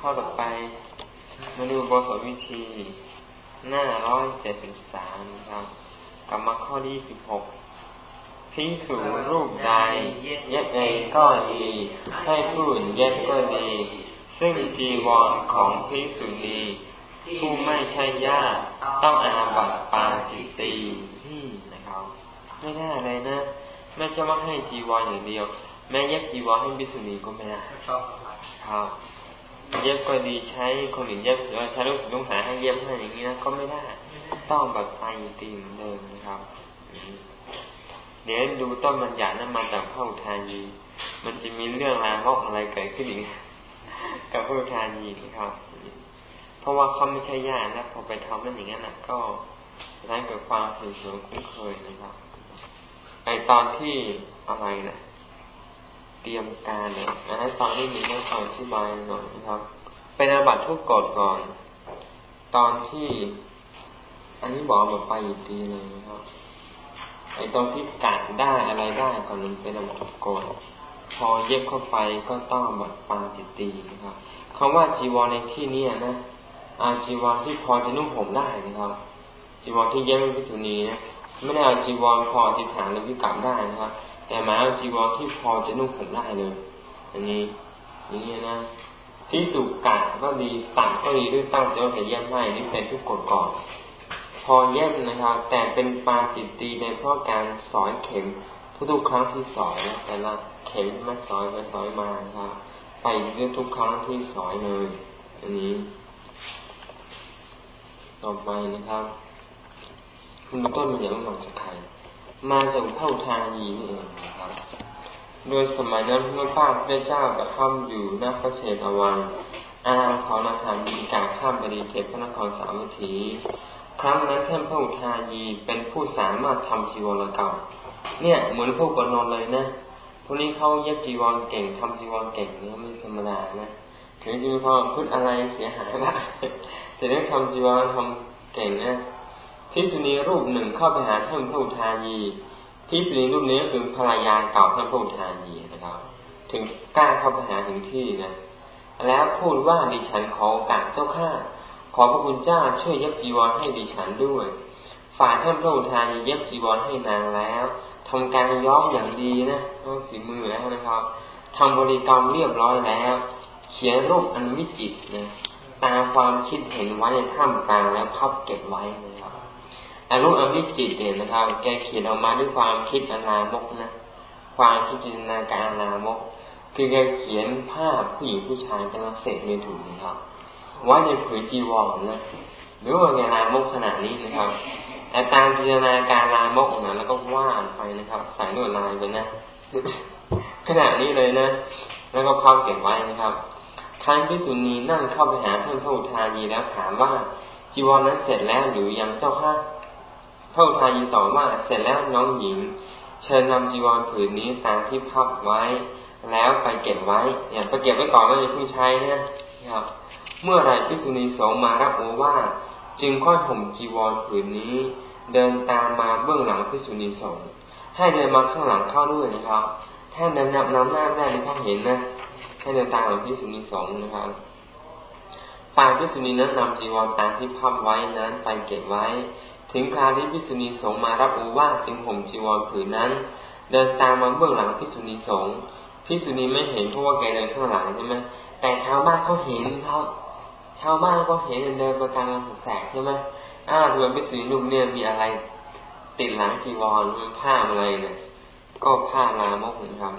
ข้อต่อไปมาดูบทสวิธี หน้าร้อยเจ็ดสิบสามครับกลับมาข้อที่สิบหกพิสูรรูปใดเย็บเองก็ดี ให้ผู้อื่นเย็บก็ดี ซึ่งจีวรของพิสุนีผู้ไม่ใช่ญาติต้องอาบัติปาจิตตีนี่นะครับ ไม่ได้เลยนะ ไม่ใช่ว่าให้จีวรอย่างเดียว แม้เย็บจีวรให้พิสุนีก็ไม่ได้ครับ เย็บก็ดีใช้คนอื่นเย็บหรือใช้ลูกศิษย์ลูกหาให้เย็บให้อย่างนี้นะก็ไม่ได้ ต้องแบัตรปาจิตตีเหมือนเดิมนะครับเดี๋ยวดูต้นบัญญัตินั้นมาจากพระอุทายีมันจะมีเรื่องราวอะไรเกิดขึ้นอีกกับพระอุทายีนะครับ เพราะว่าเขาไม่ใช่ญาตินะพอไปทำนั่นอย่างนั้นนะก็นั้นเกิดความสนิทสนมคุ้นเคยนะครับไอตอนที่อะไรนะ รียมการเนี่ยอันนั้นตอนนี้มีเรื่องอธิบายหน่อยนะครับ เป็นอาบัตทุกกฎก่อน ตอนที่ อันนี้บอกแบบไปอีกทีเลยนะครับไอตรงที่กัดได้อะไรได้ก่อนมันเป็นอาบัตทุกกฎพอเย็บเข้าไปก็ต้องแบบปาจิตตีนะครับคำว่าจีวรในที่นี้นะอาจีวรที่พอจะนุ่งห่มได้นะครับ จีวรที่เย็บเป็นพิสุนีนะไม่ได้เอาจีวรพอที่ฐานหรือพิกรรมได้นะครับ แต่หมายเอาจีวรที่พอจะนุ่งห่มได้เลย อันนี้อย่างนี้นะที่สุกะก็ดีตัดก็ดีด้วยตั้งใจว่าจะเย็บให้นี่เป็นทุกกฎก่อนพอเย็บนะครับ แต่เป็นปาจิตตีในเพราะการสอยเข็มทุกๆครั้งที่สอยนะแต่ละเข็มมาสอยไปสอยมาครับไปเรื่อยทุกครั้งที่สอยเลยอันนี้ ต่อไปนะครับ คุณต้นมันอย่างมาจากใคร มาจากพระอุทายีนี่เองนะครับ โดยสมัยนั้นพระป้าพระเจ้าประทับอยู่ณพระเชตวัน อาณาขอนาถามีกาข้ามบริเขตพระนครสามัคคีครั้งนั้นท่านพระอุทายีเป็นผู้สามารถทำจีวรกรรมเนี่ยเหมือนพวกบนนเลยนะ พวกนี้เขาเย็บจีวรเก่งทำจีวรเก่งเนี่ยไม่ธรรมดานะ ถึงจะมีความพูดอะไรเสียหายบ้างแต่เรื่องทำจีวรทำเก่งนะ พิสุนีรูปหนึ่งเข้าไปหาท่านพระอุทายีพิสุนีรูปนี้คือภรรยาเก่าท่านพระอุทายีนะครับ ถึงกล้าเข้าไปหาถึงที่นะแล้วพูดว่าดิฉันขอโอกาสเจ้าข้าขอพระคุณเจ้าช่วยเย็บจีวรให้ดิฉันด้วย ฝ่ายท่านพระอุทายีเย็บจีวรให้นางแล้วทำการย้อมอย่างดีนะฝีมือแล้วนะครับทำบริกรรมเรียบร้อยแล้ว เขียนรูปอันวิจิตนะตามความคิดเห็นไว้ในถ้ำกลางแล้วพับเก็บไว้นะ ครับอารุอวิจิตเนี่ยนะครับ แกเขียนออกมาด้วยความคิดอนามกนะ ความคิดจินตนาการอนามก คือแกเขียนภาพผู้หญิงผู้ชายกำลังเสกเมถุนนะครับไว้ในผืนจีวรนะหรือว่าแกลามกขนาดนี้นะครับแต่ตามจินตนาการลามกนะแล้วก็วาดไปนะครับใส่ลวดลายไปนะขนาดนี้เลยนะ แล้วก็พับเก็บไว้นะครับท่านพิสุนีนั่งเข้าไปหาท่านพระอุทายีแล้วถามว่าจีวรนั้นเสร็จแล้วหรือยังเจ้าค่ะ ระอุทายีตอบว่าเสร็จแล้วน้องหญิง เชิญนำจีวรผืนนี้ตามที่พับไว้ แล้วไปเก็บไว้เนี่ยไปเก็บไว้ก่อนแล้วอย่าเพิ่งใช้นะครับ เมื่อไรพิสุนีสงมารับโอว่าจึงค่อยห่มจีวรผืนนี้ เดินตามมาเบื้องหลังพิสุนีสงให้เดินมาข้างหลังเข้าด้วยนะครับ ถ้าเดินนำน้ำหน้าได้ในเขาเห็นนะให้เดินตามหลังพิสุนีสงนะครับฝ่ายพิสุนีนั้นนำจีวรตามที่พับไว้นั้นไปเก็บไว้ ถึงคราวที่พิสุนีสงมารับอุวาจึงห่มจีวรผืนนั้น เดินตามมาเบื้องหลังพิสุนีสงพิสุนีไม่เห็นเพราะว่าแกเดินข้างหลังใช่ไหมแต่ชาวบ้านเขาเห็นครับชาวบ้านก็เห็นเดินประกลางแสกใช่ไหมอ้าวดูพิสุนีนุ่มเนี่ยมีอะไร ติดหลังจีวรมันผ้าอะไรเนี่ยก็ผ้าลามกนะครับ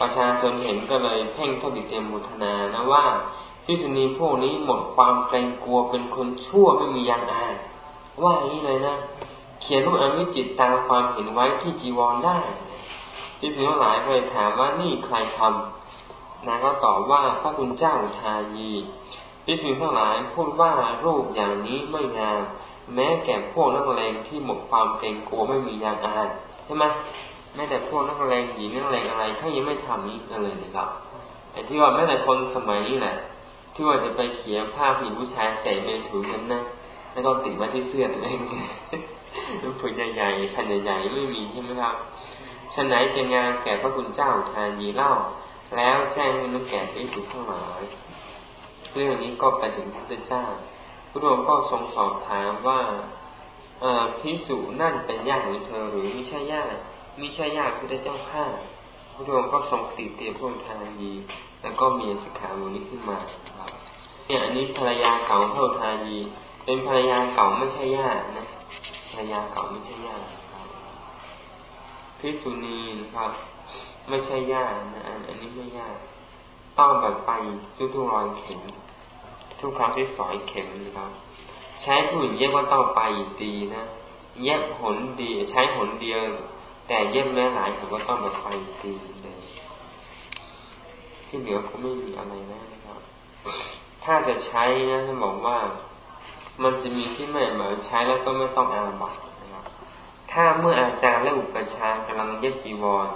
ประชาชนเห็นก็เลยเพ่งทบิเตมุทนานะว่าพิสุนีพวกนี้หมดความเกรงกลัวเป็นคนชั่วไม่มียางอาย ว่าอย่างนี้เลยนะ เขียนรูปอมิจิตตามความเห็นไว้ที่จีวรได้พิสุนีหลายเลยถามว่านี่ใครทำนางก็ตอบว่าพระคุณเจ้าทายีพิสุนีทั้งหลายพูดว่ารูปอย่างนี้ไม่งาม แม้แก่พวกนักเลงที่หมดความเกรงกลัวไม่มียางอายใช่ไหมแม้แต่พวกนักเลงหญิงนักเลงอะไรเขายังไม่ทำนี้เลยนะครับไอ้ที่ว่าแม้แต่คนสมัยนี้แหละที่ว่าจะไปเขียนภาพผู้หญิงผู้ชายใส่เมถุนนั้นนะ แล้วก็ติดไว้ที่เสื้อตัวเองผืนใหญ่ๆแผ่นใหญ่ๆไม่มีใช่ไหมครับฉะไหนจะงานแก่พระคุณเจ้าทานีเล่า แล้วแจ้งให้นักแก่ไปสุทั้งหลายเรื่องนี้ก็ไปถึงพระพุทธเจ้าพระองค์ก็ทรงสอบถามว่าพิสุนั่นเป็นญาติของเธอหรือไม่ใช่ญาติไม่ใช่ญาติพระเจ้าข้าพระองค์ก็ทรงติเตียพระองค์ทานีแล้วก็มีสิกขาบุนี้ขึ้นมาเนี่ยอันนี้ภรรยาเก่าพระทานี เป็นภรรยาเก่าไม่ใช่ญาตินะภรรยาเก่าไม่ใช่ญาติครับพิสุนีนะครับ ไม่ใช่ญาตินะอันนี้ไม่ญาติต้องแบบไปทุกทุกรอยเข็ม ทุกครั้งที่สอยเข็มนะครับ ใช้ผู้อื่นเย็บว่าต้องไปตีนะเย็บหนดีใช้หนเดียว แต่เย็บแม้หลายผมก็ต้องแบบไปตีเลยที่เหลือก็ไม่มีอะไรนะครับ ถ้าจะใช้นะท่านบอกว่า มันจะมีที่ไม่หมาใช้แล้วก็ไม่ต้องอาบัตนะครับถ้าเมื่ออาจารย์และอุปชากำลังเย็บจีวร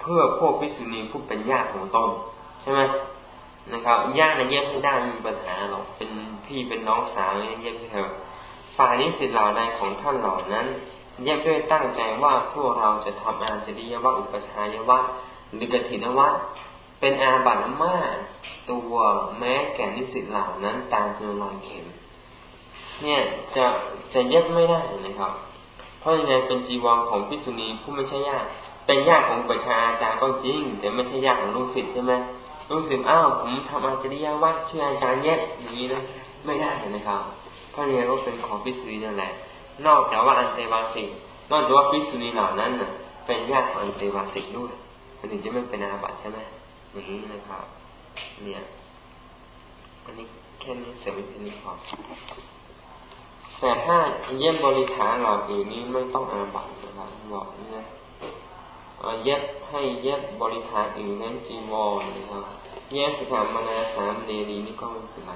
เพื่อพวกพิสุณีผู้เป็นญาติของตนใช่ไหมนะครับญาติเย็บไม่ได้มีปัญหาหรอกเป็นพี่เป็นน้องสาวเย็บเธอฝ่ายนี้สิทธิ์เหล่าใดของท่านเหล่านั้นเย็บด้วยตั้งใจว่าพวกเราจะทำอาจริยวะอุปชายะวะหรือกถินวะเป็นอาบัตมาตัวแม้แก่นิสิตเหล่านั้นตามเจอรอยเข็ม เนี่ยจะจะเย็บไม่ได้นะครับ เพราะยังไงเป็นจีวรของพิษุณีผู้ไม่ใช่ญาติเป็นญาติของประชาอาจารย์ก็จริง แต่ไม่ใช่ญาติของลูกศิษย์ใช่ไหมลูกศิษย์อ้าวผมทำอาจริยวัดช่วยอาจารย์เย็บอย่างนี้นะไม่ได้นะครับ เพราะเนี่ยก็เป็นของพิษุณีนั่นแหละ นอกจากว่าอันเตวาสินอกจากว่าพิษุณีเหล่านั้นน่ะ เป็นญาติของอันเตวาสิด้วยมันถึงจะไม่เป็นอาบัติใช่ไหมอย่างนี้นะครับ เนี่ยอันนี้แค่นี้เสริมแค่นี้พอ แต่ถ้าเย็บบริขารเหล่าอื่นนี้ไม่ต้องอาบัตนะครับบอกเนี่ยเย็บให้เย็บบริขารอื่นนั้นจีวรนะครับเย็บสถามนาสามเนรีนี่ก็ไม่เป็นไร